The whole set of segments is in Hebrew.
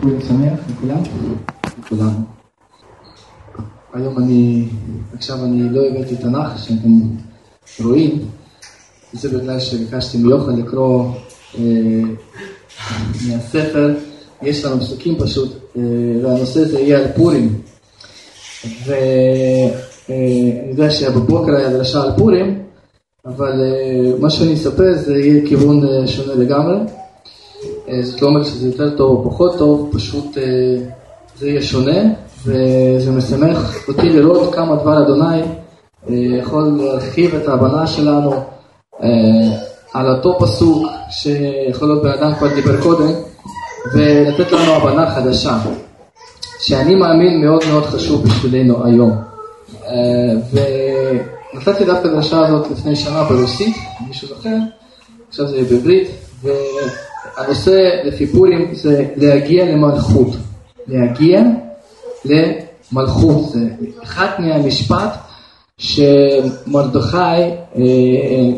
פורים שמח לכולם? לכולנו. היום אני, עכשיו אני לא הבאתי תנ"ך שאתם רואים, זה בגלל שביקשתי מיוחד לקרוא אה, מהספר, יש לנו פסוקים פשוט, אה, והנושא הזה יהיה על פורים. ואני אה, יודע שבבוקר היה דרשה על פורים, אבל אה, מה שאני אספר זה יהיה כיוון אה, שונה לגמרי. אה, זאת לא אומרת שזה יותר טוב או פחות טוב, פשוט אה, זה יהיה שונה, וזה משמח אותי לראות כמה דבר אדוני אה, יכול להרחיב את ההבנה שלנו על אותו פסוק שיכול להיות בן אדם כבר דיבר קודם, ולתת לנו הבנה חדשה, שאני מאמין מאוד מאוד חשוב בשבילנו היום. ונתתי דווקא את הדרשה הזאת לפני שנה ברוסית, מישהו זוכר, עכשיו זה בעברית, הנושא לפי פורים זה להגיע למלכות. להגיע למלכות. זה אחד מהמשפט שמרדכי, אה,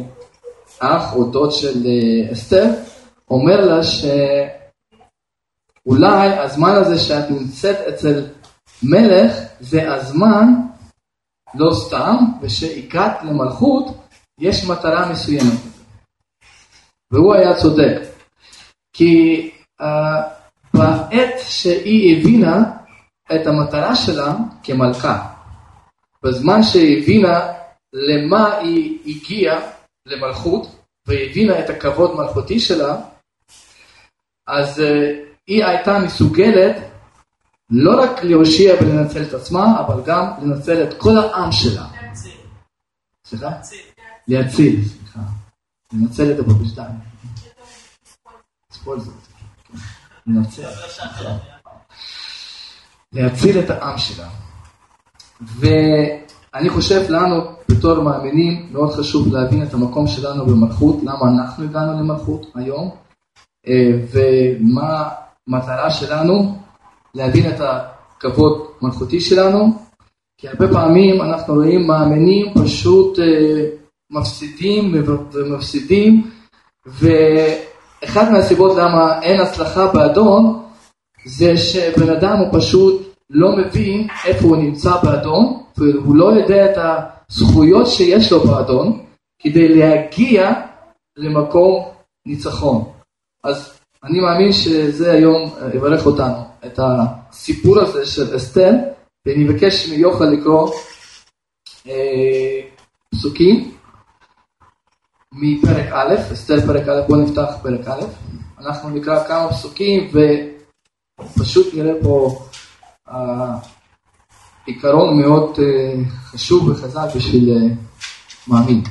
אח או דוד של אה, אסתר, אומר לה שאולי הזמן הזה שאת נמצאת אצל מלך זה הזמן לא סתם, ושהגעת למלכות יש מטרה מסוימת. והוא היה צודק. כי uh, בעת שהיא הבינה את המטרה שלה כמלכה, בזמן שהיא הבינה למה היא הגיעה למלכות, והבינה את הכבוד מלכותי שלה, אז uh, היא הייתה מסוגלת לא רק להושיע ולנצל את עצמה, אבל גם לנצל את כל העם שלה. להציל. סליחה? להציל, סליחה. לנצל את הבבשתיים. כל זאת. לנצח. להציל את העם שלה. ואני חושב לנו בתור מאמינים מאוד חשוב להבין את המקום שלנו במלכות, למה אנחנו הגענו למלכות היום, אה, ומה המטרה שלנו, להבין את הכבוד מלכותי שלנו, כי הרבה פעמים אנחנו רואים מאמינים פשוט אה, מפסידים ומפסידים, ו... אחת מהסיבות למה אין הצלחה באדון, זה שבן אדם הוא פשוט לא מבין איפה הוא נמצא באדון, והוא לא יודע את הזכויות שיש לו באדון, כדי להגיע למקום ניצחון. אז אני מאמין שזה היום יברך אותנו, את הסיפור הזה של אסתר, ואני מבקש מיוחד לקרוא אה, פסוקים מפרק א', אסתר פרק א', בואו נפתח פרק א', אנחנו נקרא כמה פסוקים ופשוט נראה פה uh, עיקרון מאוד uh, חשוב וחזק בשביל uh, מאמין.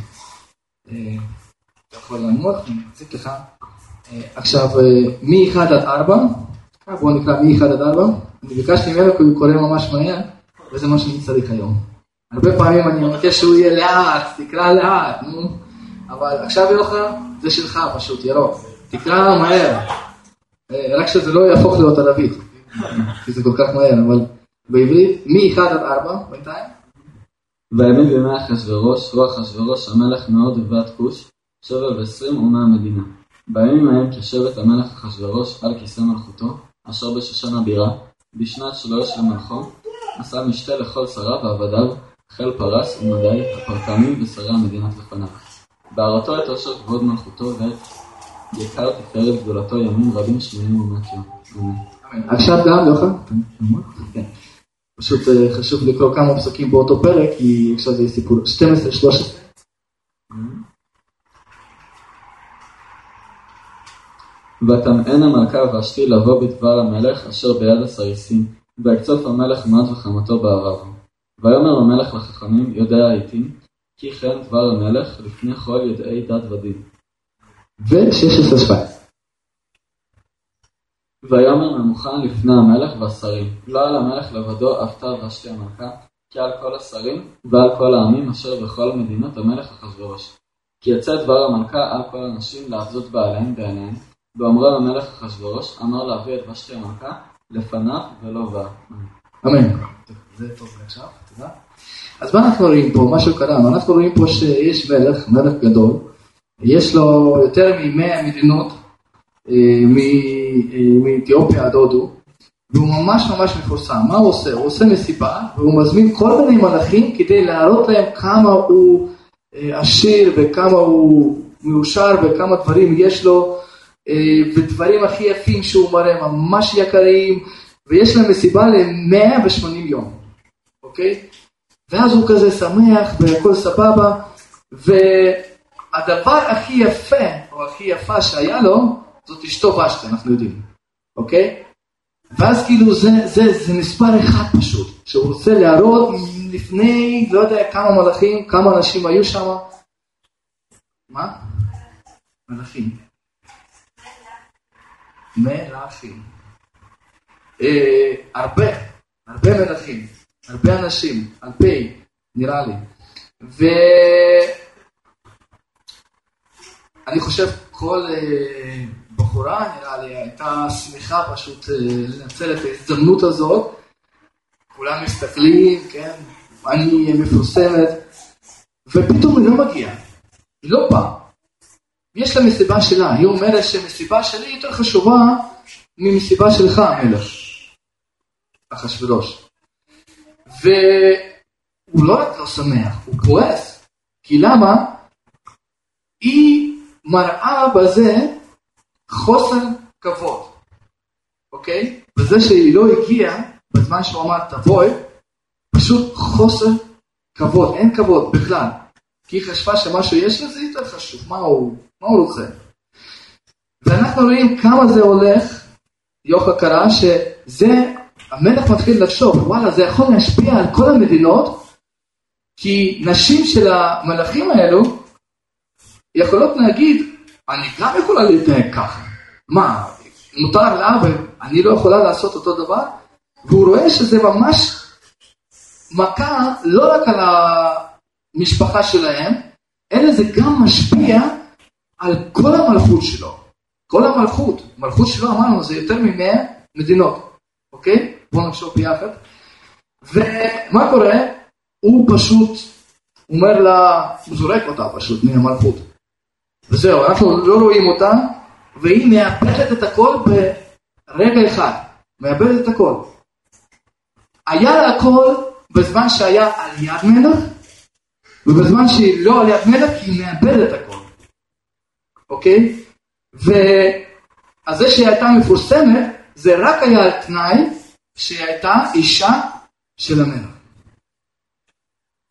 Uh, אתה יכול לנוח, אני אציג לך. Uh, עכשיו, uh, מ-1 עד 4, בואו נקרא מ-1 עד 4, אני ביקשתי ממנו כי הוא קורא ממש מהר, וזה מה שאני צריך היום. הרבה פעמים אני מבקש שהוא יהיה לאט, תקרא לאט, נו. אבל עכשיו יוחנן, זה שלך פשוט, ירוק. תקרא מהר. אה, רק שזה לא יהפוך להיות ערבית, כי זה כל כך מהר, אבל בעברית, מ-1 עד 4, בינתיים. בימים בימי אחשורוש, רוח אחשורוש המלך מאוד ובת כוש, שבע ועשרים אומה המדינה. בימים ההם כשבט המלך אחשורוש על כיסא מלכותו, אשר בשושן הבירה, בשנת שלוש למלכו, עשה משתה לכל שריו ועבדיו, חיל פרס ומדי, הפרטמים ושרי המדינות לפניו. בהראתו את עושר כבוד מלכותו ואת יקר תפארת גדולתו ימים רבים שמונים ומעט יום. עכשיו גם, יוחנן? כן. פשוט אה, חשוב לקרוא כמה פסוקים באותו פרק, כי עכשיו זה סיפור 12-13. ותמאן המלכה ואשתי לבוא בדבר המלך אשר ביד הסריסים, ויקצוף המלך מעט וחמתו בערב. ויאמר המלך לחכמים, יודע העיתים, כי כן דבר המלך לפני כל יודעי דת ודין. ו-16-17 ויאמר ממוכן לפני המלך והשרים, לא על המלך לבדו אף תר ושתי המלכה, כי על כל השרים ועל כל העמים אשר בכל מדינות המלך אחשורוש. כי יצא דבר המלכה על כל הנשים להחזות בעליהם בעיניהם, ואמרו המלך אחשורוש, אמר להביא את ושתי המלכה לפניו ולא בא. אמן. זה טוב עכשיו, תודה. אז מה אנחנו רואים פה? משהו קרה, אנחנו רואים פה שיש מלך, מלך גדול, יש לו יותר מ-100 מדינות, אה, מאתיופיה עד הודו, והוא ממש ממש מפורסם. מה הוא עושה? הוא עושה מסיבה, והוא מזמין כל מיני מלאכים כדי להראות להם כמה הוא אה, עשיר וכמה הוא מאושר וכמה דברים יש לו, אה, ודברים הכי יפים שהוא מראה, ממש יקרים, ויש להם מסיבה ל-180 יום, אוקיי? ואז הוא כזה שמח והכל סבבה, והדבר הכי יפה, או הכי יפה שהיה לו, זאת אשתו ושתי, אנחנו יודעים, אוקיי? ואז כאילו זה, זה, זה מספר אחד פשוט, שהוא רוצה להראות לפני, לא יודע כמה מלאכים, כמה אנשים היו שם. מה? מלאכים. מלאכים. אה, הרבה, הרבה מלאכים, הרבה אנשים, אלפי, נראה לי. ואני חושב כל אה, בחורה, נראה לי, הייתה שמחה פשוט אה, לנצל את ההזדמנות הזאת. כולם מסתכלים, כן, אני מפורסמת, ופתאום היא לא מגיעה, היא לא באה. יש לה מסיבה שלה, היא אומרת שמסיבה שלי יותר חשובה ממסיבה שלך, המלך, אחשוורוש. והוא לא רק לא שמח, הוא כועס. כי למה? היא מראה בזה חוסר כבוד, אוקיי? בזה שהיא לא הגיעה בזמן שהוא אמר תבואי, פשוט חוסר כבוד, אין כבוד בכלל. כי היא חשבה שמה שיש לזה יותר חשוב, מה הוא, מה הוא רוצה? ואנחנו רואים כמה זה הולך, יוחא קרא, שזה, המלך מתחיל לחשוב, וואלה, זה יכול להשפיע על כל המדינות, כי נשים של המלכים האלו יכולות להגיד, אני גם יכולה להתנהג ככה. מה, מותר לה ואני לא יכולה לעשות אותו דבר? והוא רואה שזה ממש מכה לא רק על המשפחה שלהם, אלא זה גם משפיע על כל המלכות שלו. כל המלכות, מלכות שלו אמרנו זה יותר ממאה מדינות, אוקיי? בואו נחשוב ביחד. ומה קורה? הוא פשוט אומר לה, הוא זורק אותה פשוט מהמלכות. וזהו, אנחנו לא רואים אותה, והיא מאבדת את הכל ברגע אחד. מאבדת את הכל. היה לה הכל בזמן שהיה על יד מלך, ובזמן שהיא לא על יד מלך היא מאבדת הכל, אוקיי? ואז זה שהיא הייתה מפורסמת, זה רק היה על תנאי שהיא הייתה אישה של המלך.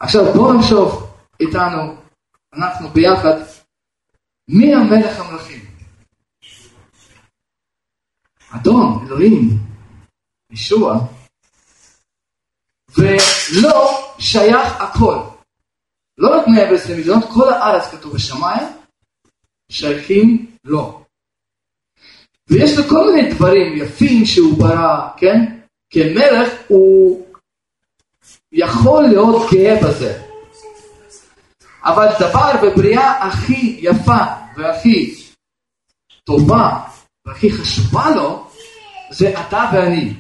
עכשיו בואו נחשוב איתנו, אנחנו ביחד, מי המלך המלכים? אדון, אלוהים, ישוע, ולא שייך הכל. לא רק 120 מדינות, כל הארץ כתוב בשמיים, שייכים לו. ויש לו כל מיני דברים יפים שהוא ברא, כן? כמלך הוא יכול להיות גאה בזה. אבל דבר בבריאה הכי יפה והכי טובה והכי חשובה לו, זה אתה ואני.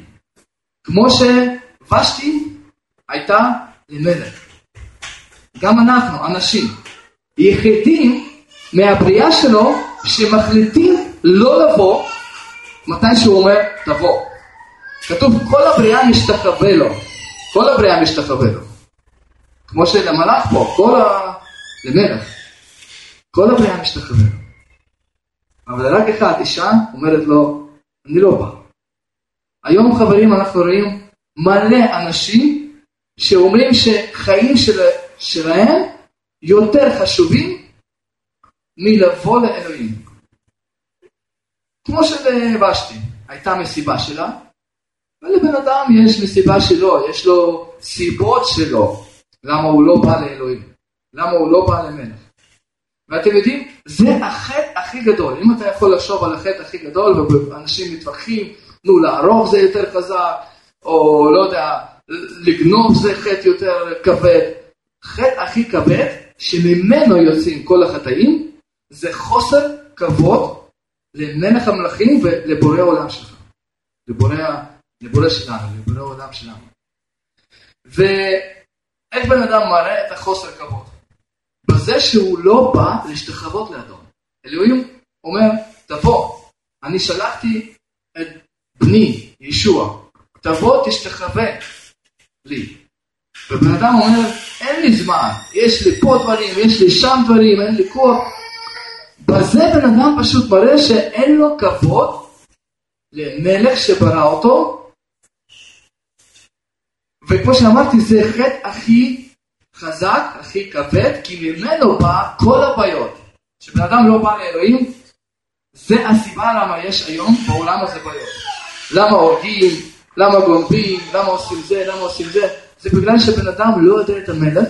כמו שוושתי הייתה למלך. גם אנחנו, אנשים, יחידים מהבריאה שלו שמחליטים לא לבוא מתי שהוא אומר תבוא. כתוב כל הבריאה משתחווה לו, כל הבריאה משתחווה לו. כמו שלמלאך פה, כל ה... למלך, כל הבריאה משתחווה לו. אבל רק אחד, אישה, אומרת לו, אני לא בא. היום חברים אנחנו רואים מלא אנשים שאומרים שחיים של, שלהם יותר חשובים מלבוא לאלוהים. כמו שלבשתי, הייתה מסיבה שלה, ולבן אדם יש מסיבה שלו, יש לו סיבות שלו, למה הוא לא בא לאלוהים, למה הוא לא בא למלך. ואתם יודעים, זה החטא הכי גדול. אם אתה יכול לחשוב על החטא הכי גדול, ואנשים מתווכחים, נו, להרוג זה יותר חזק, או לא יודע, לגנוב זה חטא יותר כבד. חטא הכי כבד, שממנו יוצאים כל החטאים, זה חוסר כבוד למלך המלכים ולבורא העולם שלך. לבורא, לבורא שלנו, לבורא העולם שלנו. ואיך בן אדם מראה את החוסר כבוד? בזה שהוא לא בא להשתחוות לאדון. אלוהים אומר, תבוא, אני שלחתי את בני, ישוע, תבוא תשתחווה לי. ובן אדם אומר, אין לי זמן, יש לי פה דברים, יש לי שם דברים, אין לי כוח. בזה בן אדם פשוט מראה שאין לו כבוד למלך שברא אותו, וכמו שאמרתי, זה החטא הכי חזק, הכי כבד, כי ממנו בא כל הבעיות. כשבן אדם לא בא לאלוהים, זה הסיבה למה יש היום בעולם הזה בעיות. למה הורגים, למה גונבים, למה עושים זה, למה עושים זה. זה בגלל שבן אדם לא יודע את המלך,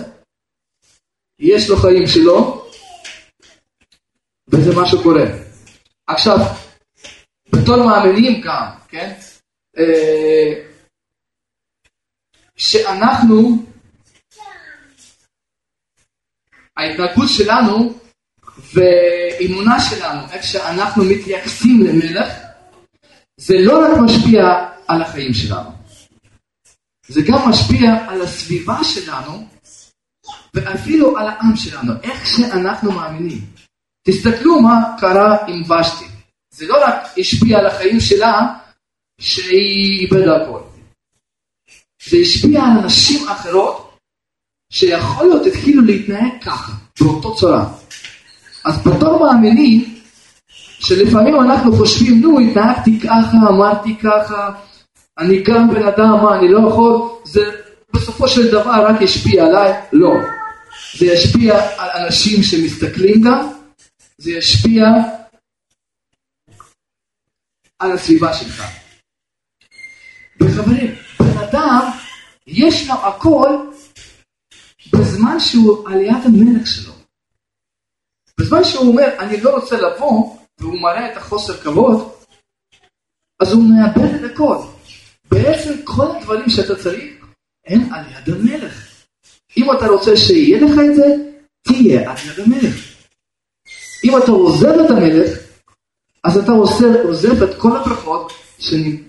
יש לו חיים שלו, וזה מה שקורה. עכשיו, בתור מאמינים גם, כן? אה, שאנחנו, ההתנהגות שלנו ואמונה שלנו, איך שאנחנו מתייחסים למלך, זה לא רק משפיע על החיים שלנו, זה גם משפיע על הסביבה שלנו ואפילו על העם שלנו, איך שאנחנו מאמינים. תסתכלו מה קרה עם ושתי. זה לא רק השפיע על החיים שלה, שהיא איבדה הכל. זה השפיע על נשים אחרות, שיכול להיות התחילו להתנהג ככה, באותו צורה. אז בתור מאמינים, שלפעמים אנחנו חושבים, נו, התנהגתי ככה, אמרתי ככה, אני גם בן אדם, מה, אני לא יכול, זה בסופו של דבר רק ישפיע עליי? לא. זה ישפיע על אנשים שמסתכלים גם, זה ישפיע על הסביבה שלך. וחברים, אדם, יש לו הכל בזמן שהוא על יד המלך שלו. בזמן שהוא אומר, אני לא רוצה לבוא, והוא מראה את החוסר כבוד, אז הוא מאבד את הכל. בעצם כל הדברים שאתה צריך הם על יד המלך. אם אתה רוצה שיהיה לך את זה, תהיה על יד המלך. אם אתה עוזב את המלך, אז אתה עוזב, עוזב את כל הברכות שנמצאות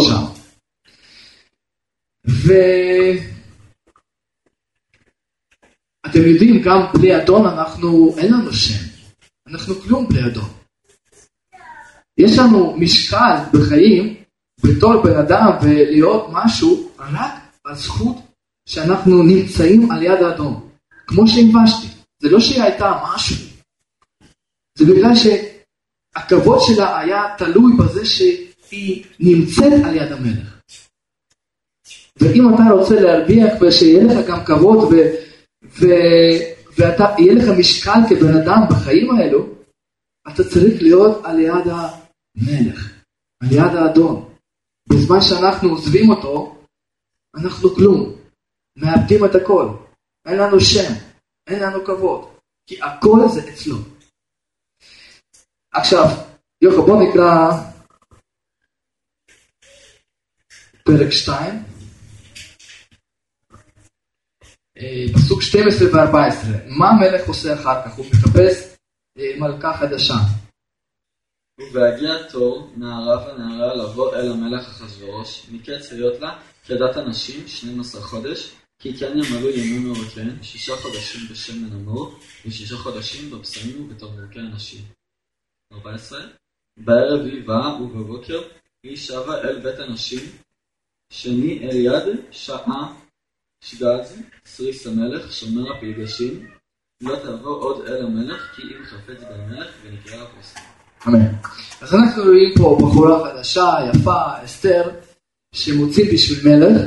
שם. ואתם יודעים, גם בלי אדון אנחנו, אין לנו שם. אנחנו כלום בלי אדון. יש לנו משקל בחיים בתור בן אדם ולהיות משהו רק הזכות שאנחנו נמצאים על יד האדום. כמו שהנבשתי. זה לא שהיא הייתה משהו. זה בגלל שהכבוד שלה היה תלוי בזה שהיא נמצאת על יד המלך. ואם אתה רוצה להרוויח ושיהיה לך גם כבוד ו, ו, ויהיה לך משקל כבן אדם בחיים האלו, אתה צריך להיות על יד המלך, על יד האדון. בזמן שאנחנו עוזבים אותו, אנחנו כלום, מאבדים את הכל, אין לנו שם, אין לנו כבוד, כי הכל זה אצלו. עכשיו, יוחא, בוא נקרא פרק 2, אה, פסוק 12 ו-14. מה המלך עושה אחר כך? הוא מחפש אה, מלכה חדשה. ובהגיע תור נערה ונערה לבוא אל המלך אחשורוש, מקץ היות לה כדת הנשים 12 חודש, כי כן ימלאו ימים מרותיהן, שישה חודשים בשמן אמור, ושישה חודשים בבשמים ובתרבוקי הנשים. 14. בערב היא באה, ובבוקר היא שבה אל בית הנשים, שני אל יד שעה שגז, סריס המלך, שומר הפלגשים, לא תעבור עוד אל המלך, כי אם חפץ במלך, ונקרא הפוסק. אמן. אז אנחנו רואים פה בחורה חדשה, יפה, אסתר, שמוצאים בשביל מלך,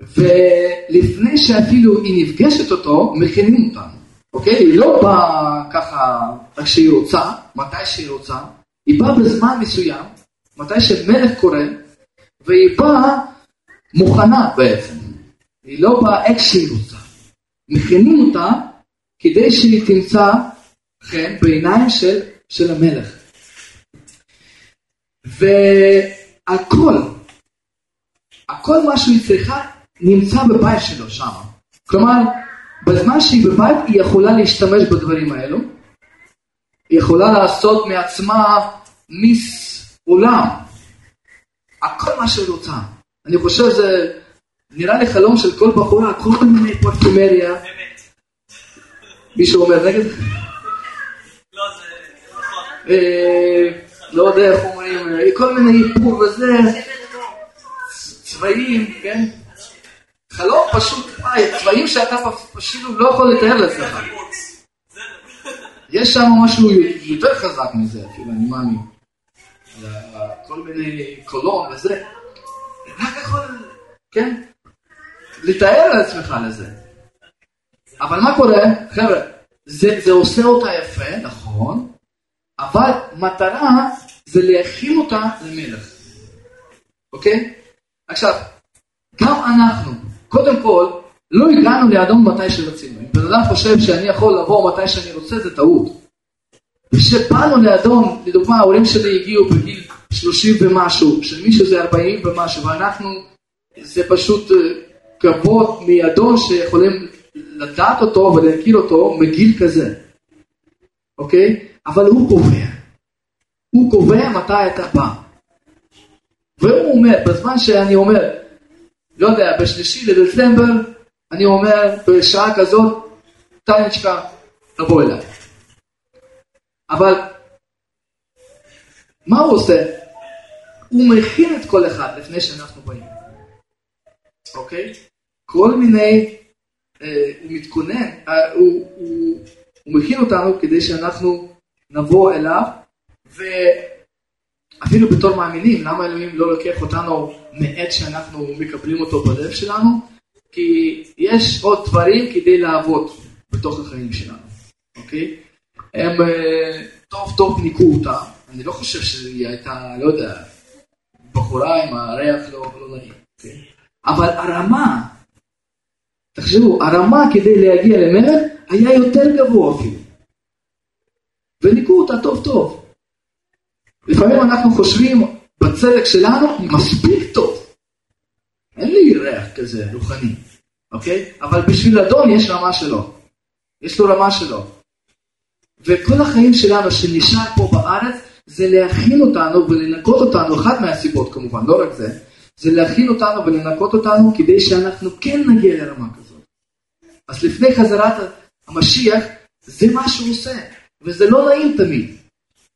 ולפני שאפילו היא נפגשת אותו, מכינים אותה. אוקיי? היא לא באה ככה איך שהיא רוצה, מתי שהיא רוצה, היא באה בזמן מסוים, מתי שמלך קורא, והיא באה מוכנה בעצם. היא לא באה איך שהיא רוצה. מכינים אותה כדי שהיא תמצא חן בעיניים של, של המלך. והכל, הכל מה שהיא צריכה נמצא בבית שלו שם. כלומר, בזמן שהיא בבית היא יכולה להשתמש בדברים האלו. היא יכולה לעשות מעצמה מיס עולם. הכל מה שהיא רוצה. אני חושב שזה נראה לי חלום של כל בחורה, כל מיני פרפומריה. מישהו אומר נגד? לא, זה נכון. אה, לא יודע איך אומרים, אה, כל מיני איפור וזה. צבעים, כן? חלום פשוט, וואי, צבעים שאתה פשוט לא יכול לתאר לעצמך. יש שם משהו יותר חזק מזה אפילו, אני מאמין. כל מיני קולון וזה. רק יכול, כן? לתאר לעצמך לזה. אבל מה קורה? חבר'ה, זה, זה עושה אותה יפה, נכון, אבל מטרה זה להכין אותה למלך. אוקיי? עכשיו, גם אנחנו, קודם כל, לא הגענו לאדון מתי שרצינו. אם בן אדם חושב שאני יכול לבוא מתי שאני רוצה, זה טעות. וכשבאנו לאדון, לדוגמה, ההורים שלי הגיעו בגיל 30 ומשהו, שמישהו זה 40 ומשהו, ואנחנו, זה פשוט כבוד מאדון שיכולים לדעת אותו ולהכיר אותו מגיל כזה, אוקיי? אבל הוא קובע. הוא קובע מתי אתה בא. והוא אומר, בזמן שאני אומר, לא יודע, בשלישי לדצמבר, אני אומר, בשעה כזאת, טניצ'קה, תבוא אליי. אבל מה הוא עושה? הוא מכין את כל אחד לפני שאנחנו באים. אוקיי? כל מיני, אה, הוא מתכונן, אה, הוא, הוא, הוא מכין אותנו כדי שאנחנו נבוא אליו, ואפילו בתור מאמינים, למה אלוהים לא לוקח אותנו מעת שאנחנו מקבלים אותו בלב שלנו? כי יש עוד דברים כדי לעבוד בתוך החיים שלנו, אוקיי? הם אה, טוב טוב ניקו אותה, אני לא חושב שהיא הייתה, לא יודע, בחורה עם הריח לא, לא נעים, אוקיי? אבל הרמה, תחשבו, הרמה כדי להגיע למלך היה יותר גבוה אפילו. וניקו אותה טוב טוב. לפעמים אנחנו חושבים בצדק שלנו מספיק טוב. אין לי ריח כזה רוחני, אוקיי? אבל בשביל אדון יש רמה שלו. יש לו רמה שלו. וכל החיים שלנו שנשאר פה בארץ זה להכין אותנו ולנקות אותנו, אחת מהסיבות כמובן, לא רק זה, זה להכין אותנו ולנקות אותנו כדי שאנחנו כן נגיע לרמה כזאת. אז לפני חזרת המשיח, זה מה שהוא עושה, וזה לא נעים תמיד.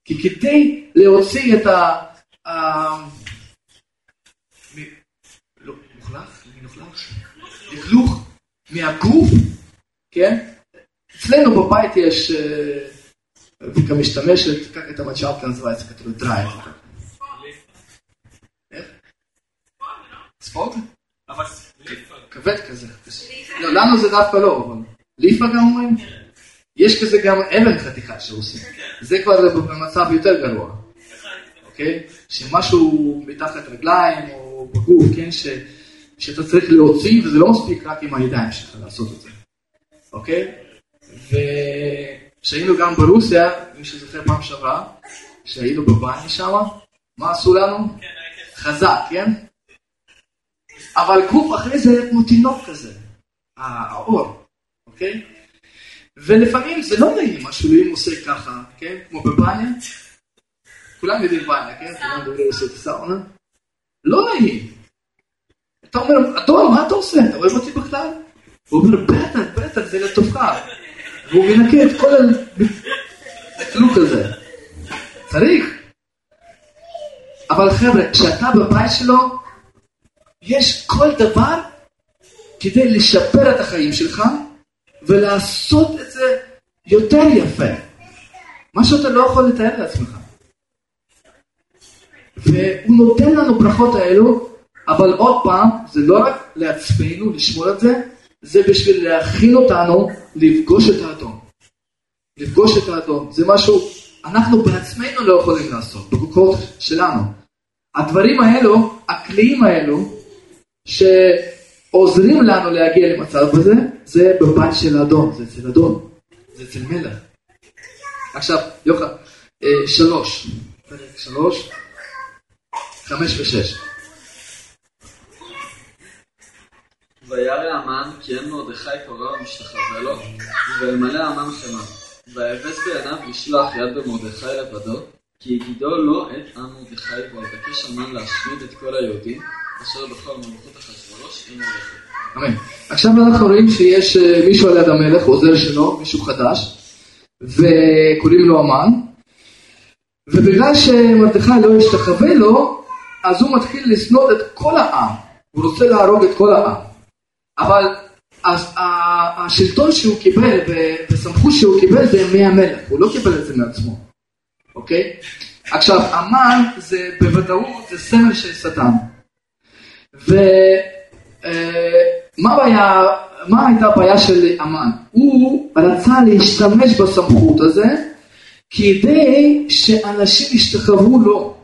כי כדי להוציא את ה... לא, מוחלף? לכלוך מהגוף, כן? אצלנו בבית יש, ויקה משתמשת, как это мочалка называется, которая драет. איך? ספורט? כבד כזה. לא, לנו זה דווקא לא, אבל ליפה גם אומרים? יש כזה גם אבן חתיכה שעושים. זה כבר במצב יותר גרוע. אוקיי? שמשהו מתחת רגליים או בגוף, כן? ש, שאתה צריך להוציא, וזה לא מספיק רק עם הידיים שלך לעשות את זה. אוקיי? וכשהיינו גם ברוסיה, מי שזוכר פעם שעברה, כשהיינו בבני שם, מה עשו לנו? חזק, כן? אבל גוף אחרי זה כמו תינוק כזה, האור, אוקיי? ולפעמים זה לא נעים מה שאלוהים עושה ככה, כן? כמו בבניה. כולם יודעים בניה, כן? כולם מדברים עושה את הסאונה. לא נעים. אתה אומר, אדון, מה אתה עושה? אתה אוהב אותי בכלל? הוא אומר, בטח, בטח, זה לטובך. והוא מנקה את כל הכלוק הזה. צריך. אבל חבר'ה, כשאתה בבית שלו, יש כל דבר כדי לשפר את החיים שלך ולעשות את זה יותר יפה. מה שאתה לא יכול לתאר לעצמך. והוא נותן לנו ברכות האלו, אבל עוד פעם, זה לא רק לעצמנו לשמור את זה, זה בשביל להכין אותנו לפגוש את האדון. לפגוש את האדון. זה משהו, אנחנו בעצמנו לא יכולים לעשות, בכוחות שלנו. הדברים האלו, הכלים האלו, שעוזרים לנו להגיע למצב הזה, זה בבית של האדון, זה אצל אדון, זה אצל מלך. עכשיו, יוחנן, אה, שלוש, פרק שלוש, חמש ושש. וירא המן כי אין מרדכי קורא ומשתחווה לו, וימלא המן חמא. ויבז בעיניו לשלוח יד במרדכי לבדו, כי הגידו לו את עם מרדכי, ויבקש המן להשמיד את כל היהודים, אמן. עכשיו אנחנו רואים שיש אה, מישהו על יד המלך, עוזר שלו, מישהו חדש, וקוראים לו המן, ובגלל שמרדכי לא השתחווה לו, אז הוא מתחיל לשנוא את כל העם. הוא רוצה להרוג את כל העם. אבל השלטון שהוא קיבל וסמכות שהוא קיבל זה מהמלך, הוא לא קיבל את זה מעצמו, אוקיי? עכשיו, המן זה בוודאות זה סמל של שטן. ומה הבעיה, מה הייתה הבעיה של המן? הוא רצה להשתמש בסמכות הזה כדי שאנשים ישתחוו לו,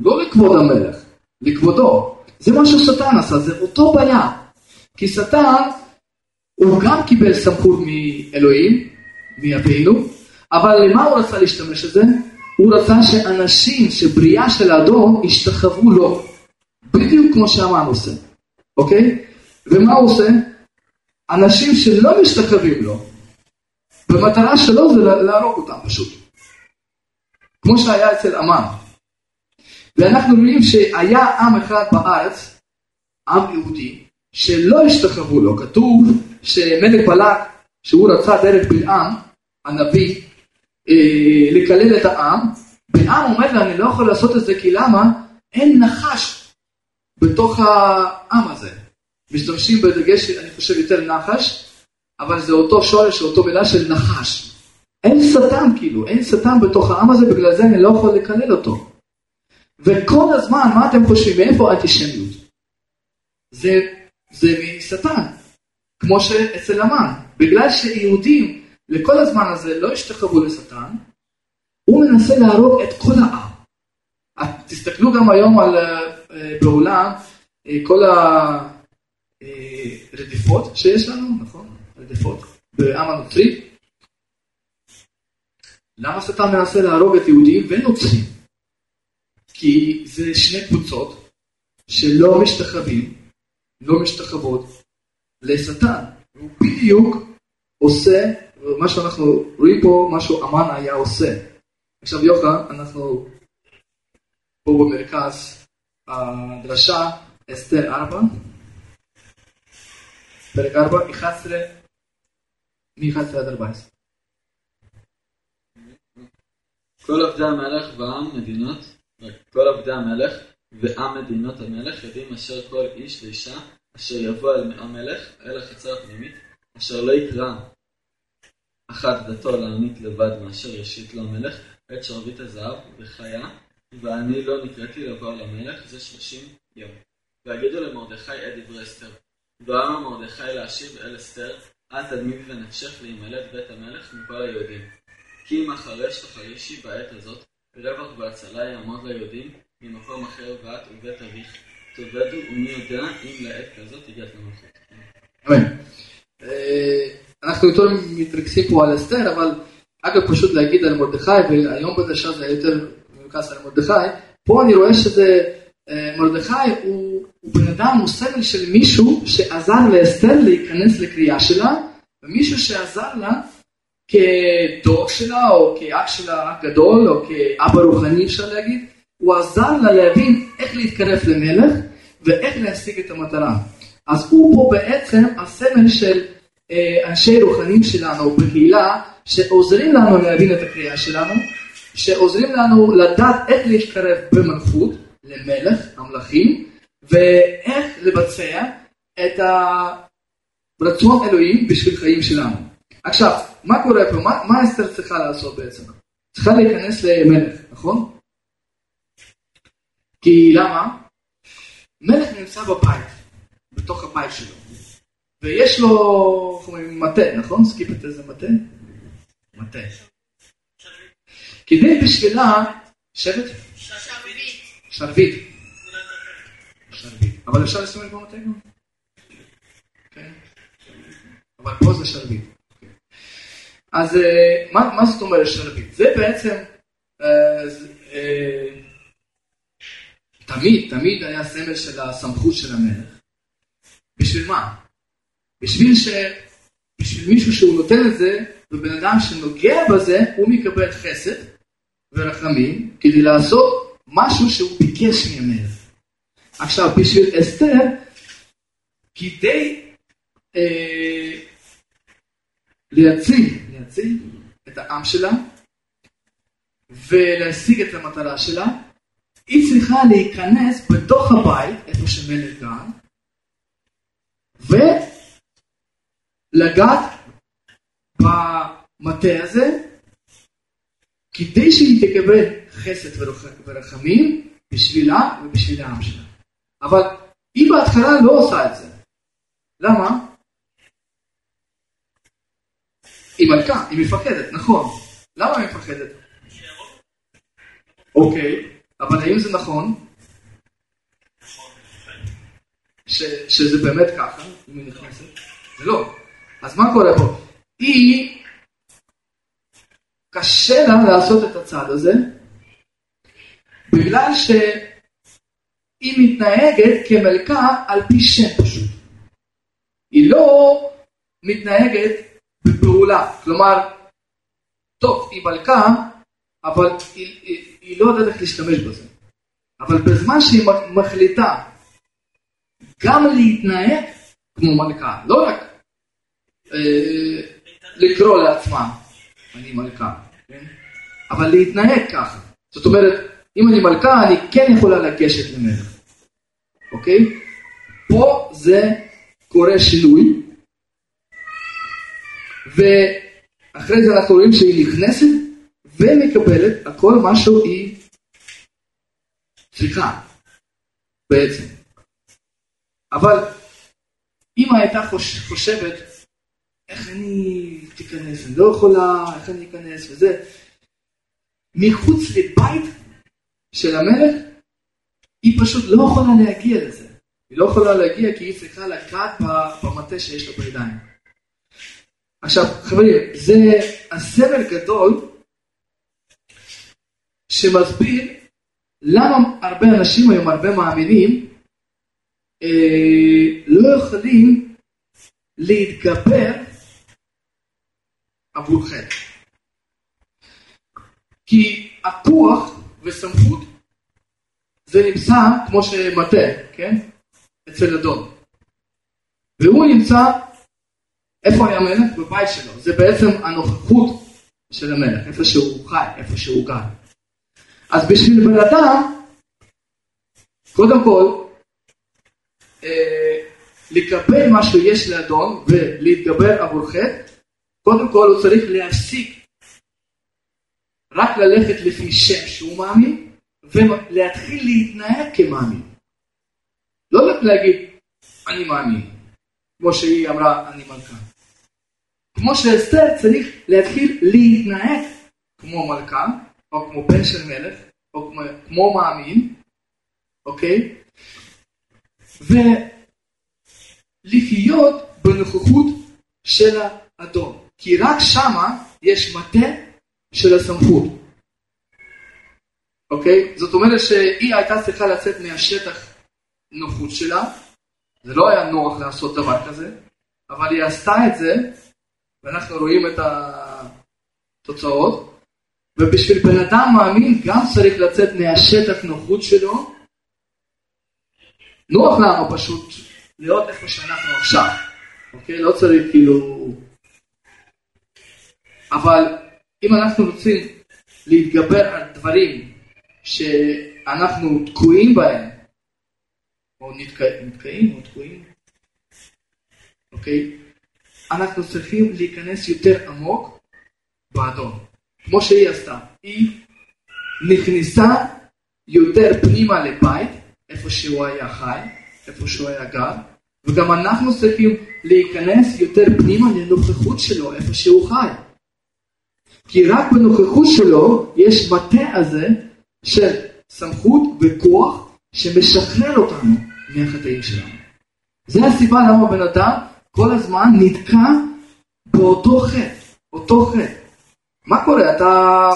לא לכבוד המלך, לכבודו. זה מה ששטן עשה, זה אותו בעיה. כי שטן, הוא גם קיבל סמכות מאלוהים, מאבינו, אבל למה הוא רצה להשתמש בזה? הוא רצה שאנשים, שבריאה של האדום, ישתחוו לו. בדיוק כמו שהמן עושה, אוקיי? ומה הוא עושה? אנשים שלא משתחווים לו, במטרה שלו זה להרוג אותם פשוט. כמו שהיה אצל אמן. ואנחנו רואים שהיה עם אחד בארץ, עם יהודי, שלא השתחוו לו. כתוב שמלך בלק, שהוא רצה דרך בלעם, הנביא, אה, לקלל את העם, בלעם אומר לה, אני לא יכול לעשות את זה כי למה? אין נחש בתוך העם הזה. משתמשים בדגש, אני חושב, יותר נחש, אבל זה אותו שורש, אותו מילה של נחש. אין שטן כאילו, אין שטן בתוך העם הזה, בגלל זה אני לא יכול לקלל אותו. וכל הזמן, מה אתם חושבים, מאיפה האנטישמיות? זה, זה משטן, כמו שאצל המן. בגלל שיהודים לכל הזמן הזה לא השתחררו לשטן, הוא מנסה להרוג את כל העם. תסתכלו גם היום על, אה, בעולם, אה, כל הרדיפות שיש לנו, נכון? רדיפות בעם הנוצרי. למה שטן מנסה להרוג את יהודים ונוצרים? כי זה שני קבוצות שלא משתחווים, לא משתחוות לשטן. הוא בדיוק עושה מה שאנחנו רואים פה, מה שאמן היה עושה. עכשיו יוחנן, אנחנו פה במרכז הדרשה, אסתר 4, פרק 4, 11, מ-11 עד 14. כל עובדי המלך ועם מדינות, כל עובדי המלך ועם מדינות המלך יודעים אשר כל איש ואישה אשר יבוא אל המלך, אל החצר הפנימית, אשר לא יקרא אחת דתו להעניק לבד מאשר ישית לו המלך את שרביט הזהב וחיה, ואני לא נקראתי לבוא אל המלך זה שלושים יום. ויגידו למרדכי את דברי אסתר. ואמר מרדכי להשיב אל אסתר, אל תדמי ונפשך להימלט בית המלך מכל היהודים. כי אם החרש תחרישי בעת הזאת, רווח והצלה יעמוד ליהודים ממקום אחר ואת ובית אביך. תאבדו ומי יודע אם לעת כזאת הגעת למלכות. אמן. אה, אנחנו יותר מתרכזים פה על אסתר, אבל אגב פשוט להגיד על מרדכי, והיום בדרשה זה יותר מבוקס על מרדכי, פה אני רואה שזה, אה, מרדכי הוא, הוא בן אדם, הוא סמל של מישהו שעזר לאסתר להיכנס לקריאה שלה, ומישהו שעזר לה כדוד שלה, או כאח שלה גדול, או כאבא רוחני אפשר להגיד, הוא עזר לה להבין איך להתקרב למלך ואיך להשיג את המטרה. אז הוא פה בעצם הסמל של אה, אנשי רוחנים שלנו בקהילה, שעוזרים לנו להבין את הקריאה שלנו, שעוזרים לנו לדעת איך להתקרב במלכות למלך המלכים, ואיך לבצע את הרצון אלוהים בשביל חיים שלנו. עכשיו, מה קורה פה? מה, מה אסתר צריכה לעשות בעצם? צריכה להיכנס למלך, נכון? כי למה? מלך נמצא בבית, בתוך הבית שלו, ויש לו, איך אומרים, מטה, נכון? סקיפט איזה מטה? מטה. כדי בשבילה, שבט? שרביט. שרביט. אבל אפשר במטה גם? כן. אבל פה זה שרביט. אז אה, מה, מה זאת אומרת שרביט? זה בעצם, אה, אה, תמיד, תמיד היה סמל של הסמכות של המלך. בשביל מה? בשביל, ש... בשביל מישהו שהוא נותן את זה, ובן אדם שנוגע בזה, הוא מקבל חסד ורחמים, כדי לעשות משהו שהוא ביקש מהמלך. עכשיו, בשביל אסתר, כדי אה, להציל, להציל את העם שלה, ולהשיג את המטרה שלה, היא צריכה להיכנס בתוך הבית, איפה שמלך גר, ולגעת במטה הזה כדי שהיא תקבל חסד ורחמים בשבילה ובשביל העם שלה. אבל היא בהתחלה לא עושה את זה. למה? היא מלכה, היא מפחדת, נכון. למה היא מפחדת? אוקיי, אבל האם זה נכון? ש, שזה באמת ככה, אם היא נכנסת? זה לא. אז מה קורה פה? היא, קשה לה לעשות את הצעד הזה, בגלל שהיא מתנהגת כמלכה על פי שם פשוט. היא לא מתנהגת בפעולה, כלומר, טוב, היא מלכה, אבל היא, היא, היא לא יודעת איך להשתמש בזה. אבל בזמן שהיא מחליטה גם להתנהג כמו מלכה, לא רק אה, לקרוא לעצמה, אני מלכה, כן? אבל להתנהג ככה. זאת אומרת, אם אני מלכה, אני כן יכולה לגשת למלך, אוקיי? פה זה קורה שינוי, ואחרי זה אנחנו רואים שהיא נכנסת ומקבלת הכל מה שהיא צריכה בעצם. אבל אמא הייתה חוש, חושבת, איך אני תיכנס, אני לא יכולה, איך אני אכנס וזה. מחוץ לבית של המלך, היא פשוט לא יכולה להגיע לזה. היא לא יכולה להגיע כי היא צריכה לגעת במטה שיש לה בידיים. עכשיו, חברים, זה הסבל גדול שמסביר למה הרבה אנשים היום, הרבה מאמינים, אה, לא יכולים להתגבר עבור חטא. כי הכוח וסמכות זה נמצא כמו שמטה, כן? אצל אדון. והוא נמצא, איפה היה המלך? בבית שלו. זה בעצם הנוכחות של המלך, איפה שהוא חי, איפה שהוא גר. אז בשביל בן אדם, קודם כל, אה, לקבל מה שיש לאדון ולהתגבר עבור חטא, קודם כל הוא צריך להפסיק רק ללכת לפי שם שהוא מאמין, ולהתחיל להתנהג כמאמין. לא רק להגיד, אני מאמין, כמו שהיא אמרה, אני מלכה. כמו שאסתר צריך להתחיל להתנהג כמו מלכה, או כמו בן של מלך, או כמו, כמו מאמין, אוקיי? ולחיות בנוכחות של האדון. כי רק שמה יש מטה של הסמכות. אוקיי? זאת אומרת שהיא הייתה צריכה לצאת מהשטח נוחות שלה, זה לא היה נוח לעשות דבר כזה, אבל היא עשתה את זה, ואנחנו רואים את התוצאות, ובשביל בן אדם מאמין גם צריך לצאת מהשטח נוחות שלו. נוח לנו פשוט להיות איפה שאנחנו עכשיו, אוקיי? לא צריך כאילו... אבל אם אנחנו רוצים להתגבר על דברים שאנחנו תקועים בהם, או נתקעים, נתקעים או תקועים, אוקיי? אנחנו צריכים להיכנס יותר עמוק באדום. כמו שהיא עשתה. היא נכנסה יותר פנימה לבית, איפה שהוא היה חי, איפה שהוא היה גר, וגם אנחנו צריכים להיכנס יותר פנימה לנוכחות שלו, איפה שהוא חי. כי רק בנוכחות שלו יש מטה הזה של סמכות וכוח שמשחרר אותנו מהחטאים שלנו. זה הסיבה למה בן אדם כל הזמן נתקע באותו חטא, אותו חטא. מה קורה? אתה,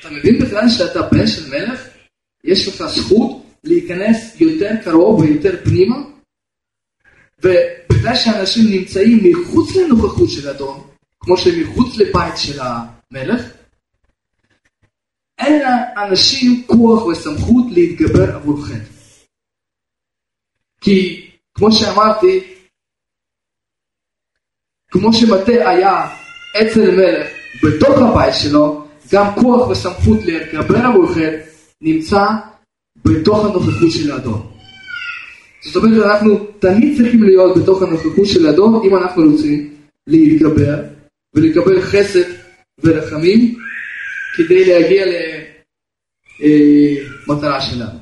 אתה מבין בכלל שאתה בן של מלך? יש לך זכות להיכנס יותר קרוב ויותר פנימה? ובגלל שאנשים נמצאים מחוץ לנוכחות של אדון, כמו שהם מחוץ לבית של המלך, אין לאנשים כוח וסמכות להתגבר עבור חטא. כי כמו שאמרתי, כמו שמטה היה אצל מלך בתוך הבית שלו, גם כוח וסמכות להתגבר עבור חטא נמצא בתוך הנוכחות של האדון. זאת אומרת שאנחנו תמיד צריכים להיות בתוך הנוכחות של אדון אם אנחנו רוצים להתגבר ולקבל חסד ורחמים כדי להגיע למטרה אה, שלנו.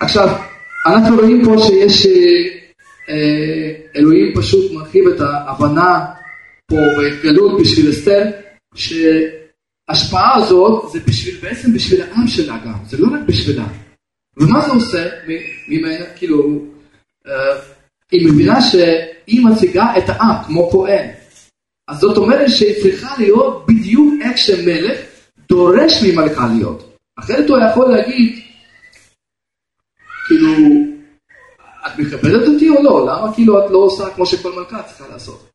עכשיו, אנחנו רואים פה שיש אה, אה, אלוהים פשוט מרחיב את ההבנה פה והתגלות בשביל אסתר, שההשפעה הזאת זה בשביל, בעצם בשביל העם שלה גם, זה לא רק בשבילה. ומה זה עושה ממנה, כאילו, היא מבינה שהיא מציגה את העם כמו כהן. אז זאת אומרת שהיא צריכה להיות בדיוק איך שמלך דורש ממלכה להיות. אחרת הוא יכול להגיד, כאילו, את מכבדת אותי או לא? למה כאילו את לא עושה כמו שכל מלכה צריכה לעשות?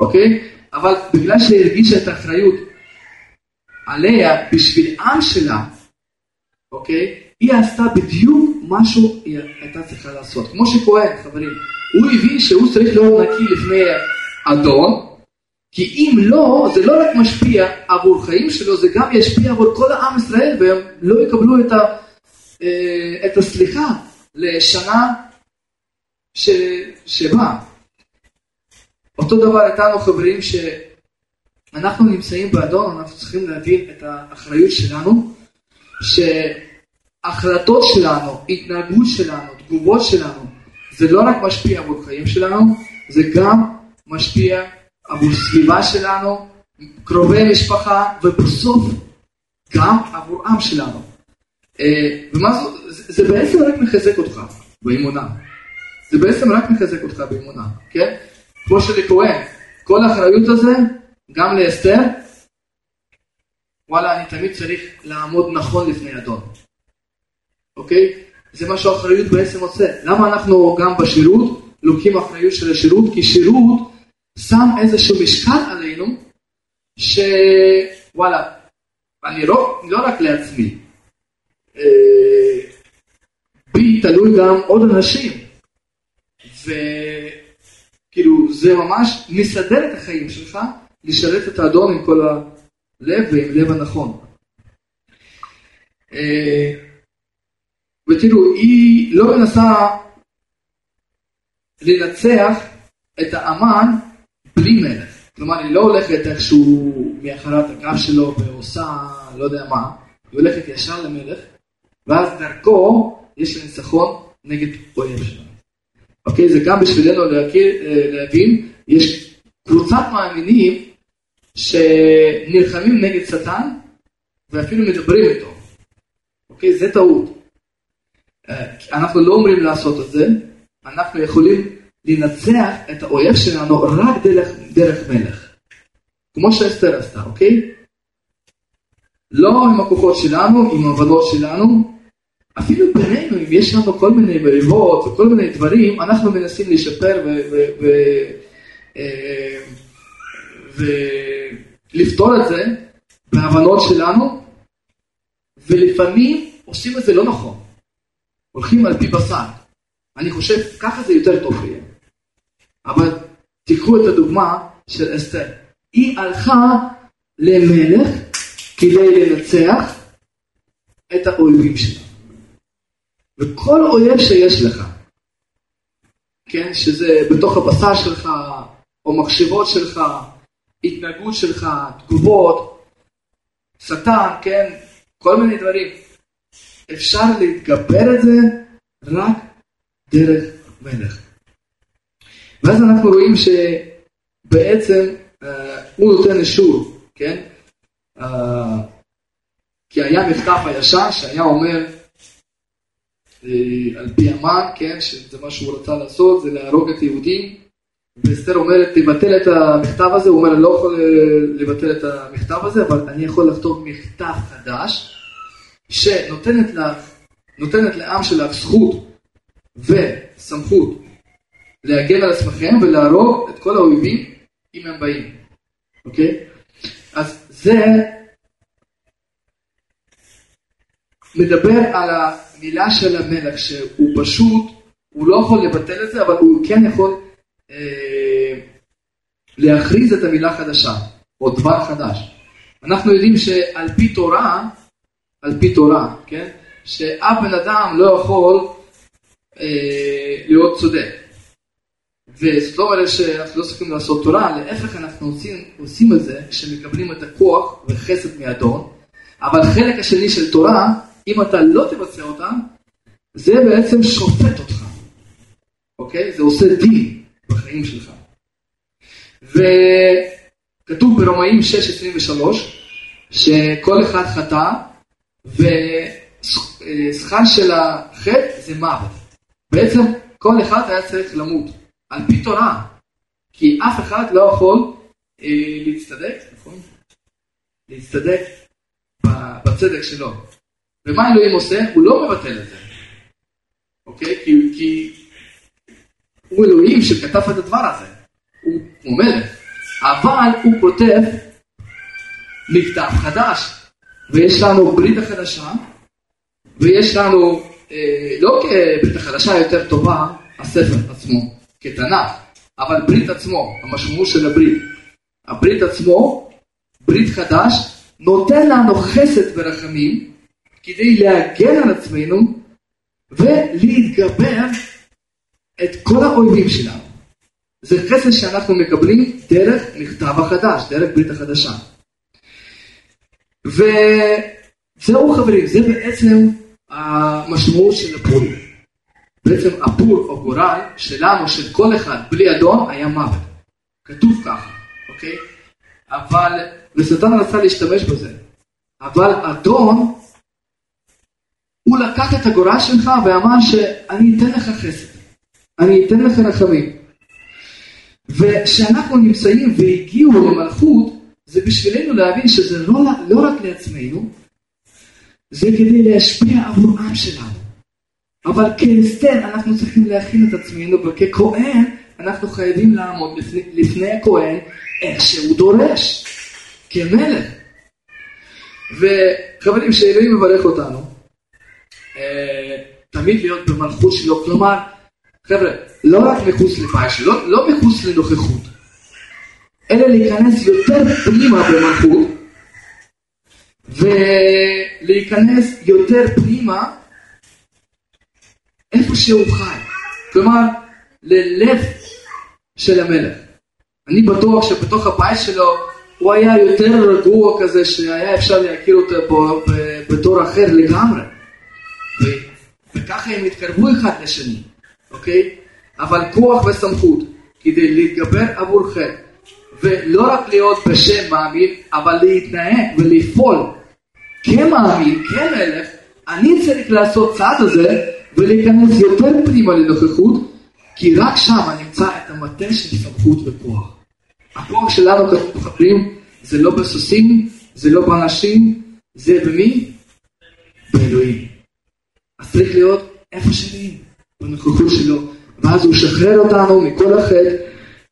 אוקיי? אבל בגלל שהיא הרגישה את האחריות עליה בשביל עם שלה, אוקיי? היא עשתה בדיוק מה שהיא הייתה צריכה לעשות. כמו שכהן, חברים, הוא הבין שהוא צריך להיות נקי לפני אדון, כי אם לא, זה לא רק משפיע עבור חיים שלו, זה גם ישפיע עבור כל העם ישראל, והם לא יקבלו את, ה, אה, את הסליחה לשנה ש, שבאה. אותו דבר איתנו חברים, שאנחנו נמצאים באדון, אנחנו צריכים להבין את האחריות שלנו, שהחלטות שלנו, התנהגות שלנו, תגובות שלנו, זה לא רק משפיע עבור חיים שלנו, זה גם משפיע עבור סביבה שלנו, קרובי משפחה, ובסוף גם עבור עם שלנו. אה, ומה זה, זה בעצם רק מחזק אותך באמונה. זה בעצם רק מחזק אותך באמונה, כן? כמו שלכהן, כל האחריות הזה, גם לאסתר, וואלה, אני תמיד צריך לעמוד נכון לפני אדון, אוקיי? זה מה שהאחריות בעצם עושה. למה אנחנו גם בשירות לוקחים אחריות של השירות? כי שירות שם איזשהו משקל עלינו, שוואלה, אני לא, לא רק לעצמי, אה, בי תלוי גם עוד אנשים, וכאילו זה ממש מסדר את החיים שלך, לשרת את האדון עם כל הלב ועם לב הנכון. אה, ותראו, היא לא מנסה לנצח את האמן בלי מלך. כלומר, היא לא הולכת איכשהו מאחרת הקו שלו ועושה לא יודע מה, היא הולכת ישר למלך, ואז דרכו יש לה ניצחון נגד אויב שלנו. אוקיי? זה גם בשבילנו להכיר, אה, להבין, יש קבוצת מאמינים שנלחמים נגד שטן ואפילו מדברים איתו. אוקיי? זה טעות. אה, אנחנו לא אומרים לעשות את זה, אנחנו יכולים לנצח את האויב שלנו רק דרך, דרך מלך. כמו שאסתר עשתה, אוקיי? לא עם הכוחות שלנו, עם ההבנות שלנו, אפילו בינינו, אם יש לנו כל מיני מריבות וכל מיני דברים, אנחנו מנסים לשפר ולפתור את זה בהבנות שלנו, ולפעמים עושים את זה לא נכון. הולכים על פי בשר. אני חושב, ככה זה יותר טוב לי. אבל תיקחו את הדוגמה של אסתר. היא הלכה למלך כדי לנצח את האויבים שלה. וכל אויב שיש לך, כן, שזה בתוך הבשר שלך, או מחשבות שלך, התנהגות שלך, תגובות, שטן, כן, כל מיני דברים, אפשר להתגבר את זה רק דרך מלך. ואז אנחנו רואים שבעצם אה, הוא נותן אישור, כן? אה, כי היה מכתב הישן שהיה אומר אה, על פי המן, כן, שזה מה שהוא רצה לעשות, זה להרוג את היהודים, ואסתר אומרת, תבטל את המכתב הזה, הוא אומר, אני לא יכול לבטל את המכתב הזה, אבל אני יכול לכתוב מכתב חדש, שנותנת לך, לעם שלך זכות וסמכות להגן על עצמכם ולהרוג את כל האויבים אם הם באים, אוקיי? אז זה מדבר על המילה של המלך, שהוא פשוט, הוא לא יכול לבטל את זה, אבל הוא כן יכול אה, להכריז את המילה חדשה, או דבר חדש. אנחנו יודעים שעל פי תורה, על פי תורה, כן? שאף בן אדם לא יכול אה, להיות צודק. וזאת לא אומרת שאנחנו לא צריכים לעשות תורה, להפך אנחנו עושים, עושים את זה כשמקבלים את הכוח וחסד מאדון, אבל חלק השני של תורה, אם אתה לא תבצע אותה, זה בעצם שופט אותך, אוקיי? זה עושה דין בחיים שלך. וכתוב ברומאים 6.23 שכל אחד חטא ושכר של החטא זה מוות. בעצם כל אחד היה צריך למות, על פי תורה, כי אף אחד לא יכול אה, להצטדק, נכון? להצטדק בצדק שלו. ומה אלוהים עושה? הוא לא מבטל את זה, אוקיי? כי, כי הוא אלוהים שכתב את הדבר הזה, הוא, הוא מלך, אבל הוא כותב מכתב חדש, ויש לנו ברית החדשה, ויש לנו אה, לא כברית החדשה יותר טובה, הספר עצמו, כתנ"ך, אבל ברית עצמו, המשמעות של הברית. הברית עצמו, ברית חדש, נותן לנו חסד ורחמים כדי להגן על עצמנו ולהתגבר את כל האויבים שלנו. זה חסד שאנחנו מקבלים דרך מכתב החדש, דרך ברית החדשה. וזהו חברים, זה בעצם המשמעות של הפורים. בעצם הפור או גורל שלנו, של כל אחד, בלי אדון, היה מוות. כתוב ככה, אוקיי? אבל, ושטן רצה להשתמש בזה. אבל אדון, הוא לקח את הגורל שלך ואמר שאני אתן לך חסד, אני אתן לך רחמים. וכשאנחנו נמצאים והגיעו למלכות, זה בשבילנו להבין שזה לא, לא רק לעצמנו, זה כדי להשפיע עבור עם שלנו. אבל כאסתר אנחנו צריכים להכין את עצמנו, וככהן אנחנו חייבים לעמוד לפני, לפני הכהן איך שהוא דורש, כמלך. וחברים, שאלוהים מברך אותנו, אה, תמיד להיות במלכות שלו, כלומר, חבר'ה, לא רק מחוץ שלו, לא, לא מחוץ לנוכחות, אלא להיכנס יותר פנימה במלכות, ולהיכנס יותר פנימה איפה שהוא חי. כלומר, ללב של המלך. אני בטוח שבתוך הבית שלו הוא היה יותר רגוע כזה שהיה אפשר להכיר אותו בתור אחר לגמרי. וככה הם התקרבו אחד לשני, אוקיי? אבל כוח וסמכות כדי להתגבר עבור חטא ולא רק להיות בשם מאמין, אבל להתנהג ולפעול כמאמין, כמלך, אני צריך לעשות צעד הזה ולהיכנס יותר פנימה לנוכחות, כי רק שם נמצא את המטה של סמכות וכוח. הכוח שלנו כחברים זה לא בסוסים, זה לא באנשים, זה במי? באלוהים. אז צריך להיות איפה שנהיה, בנוכחות שלו, ואז הוא ישחרר אותנו מכל החטא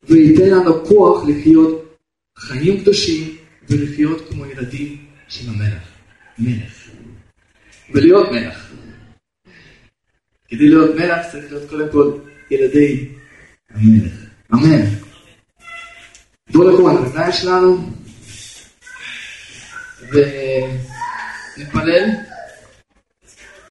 וייתן לנו כוח לחיות חיים קדושים ולחיות כמו ילדים של המלך. מלך. ולהיות מלך. כדי להיות מלך צריך להיות קודם כל ילדי המלך. אמן. בואו נקום על הרגליים שלנו ונתפלל.